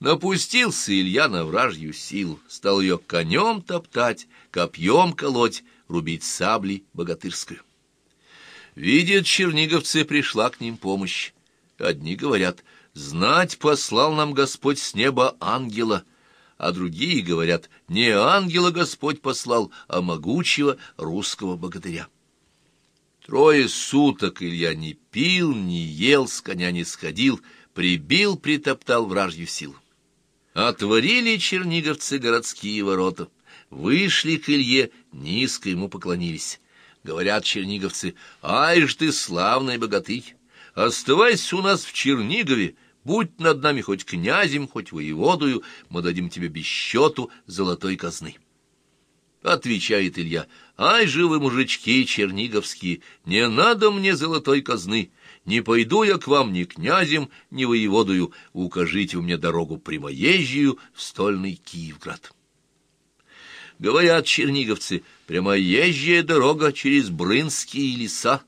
Напустился Илья на вражью силу, стал ее конем топтать, копьем колоть, рубить саблей богатырскую. Видят, черниговцы, пришла к ним помощь. Одни говорят, знать послал нам Господь с неба ангела, а другие говорят, не ангела Господь послал, а могучего русского богатыря. Трое суток Илья не пил, не ел, с коня не сходил, прибил, притоптал вражью силу. Отворили черниговцы городские ворота, вышли к Илье, низко ему поклонились. Говорят черниговцы, «Ай ж ты, славный богатырь! Оставайся у нас в Чернигове, будь над нами хоть князем, хоть воеводою, мы дадим тебе без счету золотой казны». Отвечает Илья, «Ай же вы, мужички черниговские, не надо мне золотой казны, не пойду я к вам ни князем, ни воеводою, укажите мне дорогу прямоезжию в стольный Киевград». Говорят черниговцы, прямоезжая дорога через Брынские леса.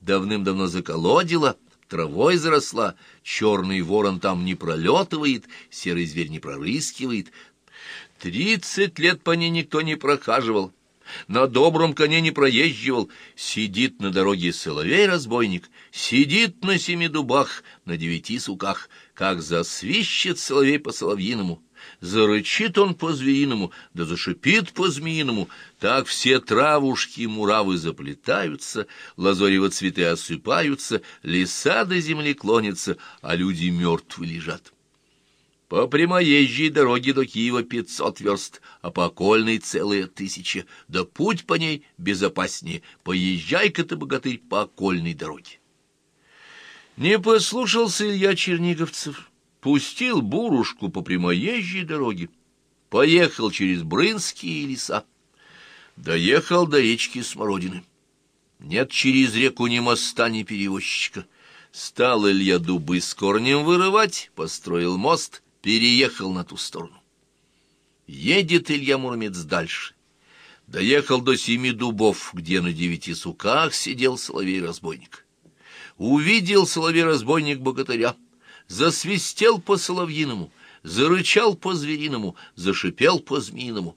Давным-давно заколодила, травой заросла, черный ворон там не пролетывает, серый зверь не прорыскивает. Тридцать лет по ней никто не прохаживал, на добром коне не проезживал. Сидит на дороге соловей-разбойник, сидит на семи дубах, на девяти суках, как засвищет соловей по-соловьиному. Зарычит он по-звериному, да зашипит по-змеиному, так все травушки муравы заплетаются, лазорево цветы осыпаются, леса до земли клонятся, а люди мертвы лежат. По прямоезжей дороге до Киева пятьсот верст, а по окольной целая тысяча, да путь по ней безопаснее, поезжай-ка ты, богатырь, по окольной дороге. Не послушался Илья Черниговцев пустил бурушку по прямоезжей дороге, поехал через Брынские леса, доехал до речки Смородины. Нет через реку ни моста, ни перевозчика. Стал Илья дубы с корнем вырывать, построил мост, переехал на ту сторону. Едет Илья Муромец дальше. Доехал до семи дубов, где на девяти суках сидел соловей-разбойник. Увидел соловей-разбойник богатыря — засвистел по-соловьиному, зарычал по-звериному, зашипел по-змеиному.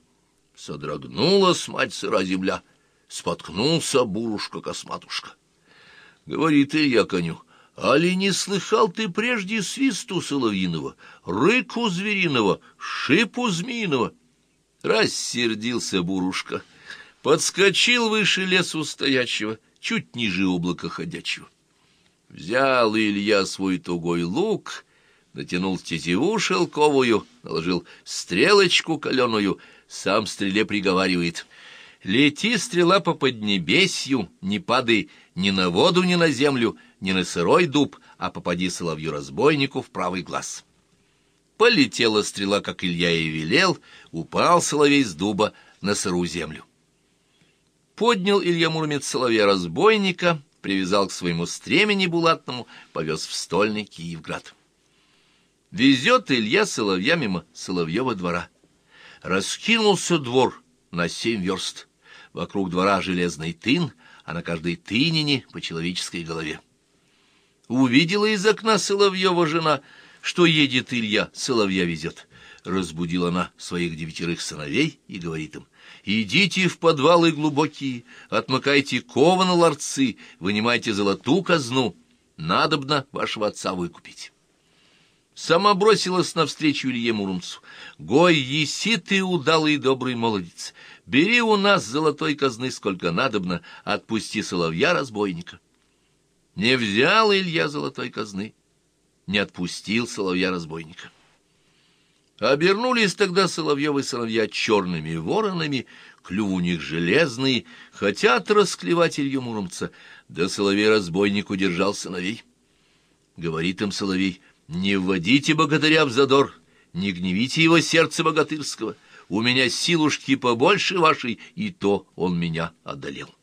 Содрогнулась мать сыра земля, споткнулся бурушка-косматушка. Говорит Илья коню, «Али не слыхал ты прежде свисту соловьиного, рыку звериного, шипу змеиного?» Рассердился бурушка, подскочил выше лесу стоячего, чуть ниже облака ходячего. Взял Илья свой тугой лук, натянул тетиву шелковую, наложил стрелочку каленую, сам стреле приговаривает. «Лети, стрела, по поднебесью, не падай ни на воду, ни на землю, ни на сырой дуб, а попади соловью-разбойнику в правый глаз». Полетела стрела, как Илья и велел, упал соловей с дуба на сырую землю. Поднял Илья Муромец соловья-разбойника, привязал к своему стремени булатному, повез в стольный Киевград. Везет Илья соловья мимо Соловьева двора. Раскинулся двор на семь верст. Вокруг двора железный тын, а на каждой тынине по человеческой голове. Увидела из окна Соловьева жена, что едет Илья, Соловья везет. Разбудила она своих девятерых сыновей и говорит им — Идите в подвалы глубокие, отмыкайте кованы ларцы, вынимайте золотую казну, надобно вашего отца выкупить. Сама бросилась навстречу Илье Муромцу. «Гой, еси ты, удалый добрый молодец! Бери у нас золотой казны сколько надобно, отпусти соловья-разбойника». Не взял Илья золотой казны, не отпустил соловья-разбойника. Обернулись тогда соловьевы сыновья черными воронами, клюв у них железный, хотят расклевать Илью Муромца, да соловей-разбойник удержал сыновей. Говорит им соловей, не вводите богатыря в задор, не гневите его сердце богатырского, у меня силушки побольше вашей, и то он меня одолел.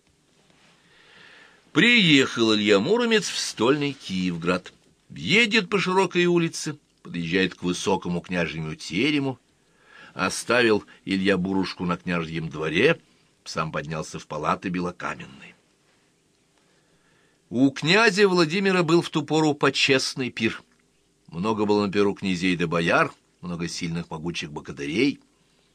Приехал Илья Муромец в стольный Киевград. Едет по широкой улице, подъезжает к высокому княжьему терему, оставил Илья Бурушку на княжьем дворе, сам поднялся в палаты белокаменные. У князя Владимира был в ту пору почестный пир. Много было на перу князей да бояр, много сильных могучих богатырей —